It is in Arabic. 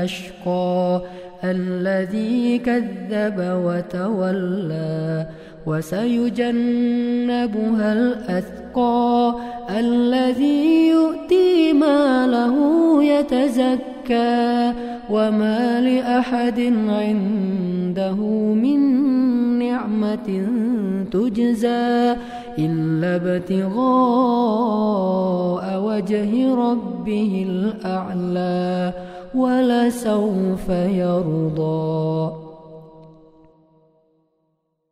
الأشقى الذي كذب وتولى وسيجنبها الأثقى الذي يؤتي ماله يتزكى وما لأحد عنده من نعمة تجزى إلا ابتغاء وجه ربه الأعلى. ولسوف يرضى.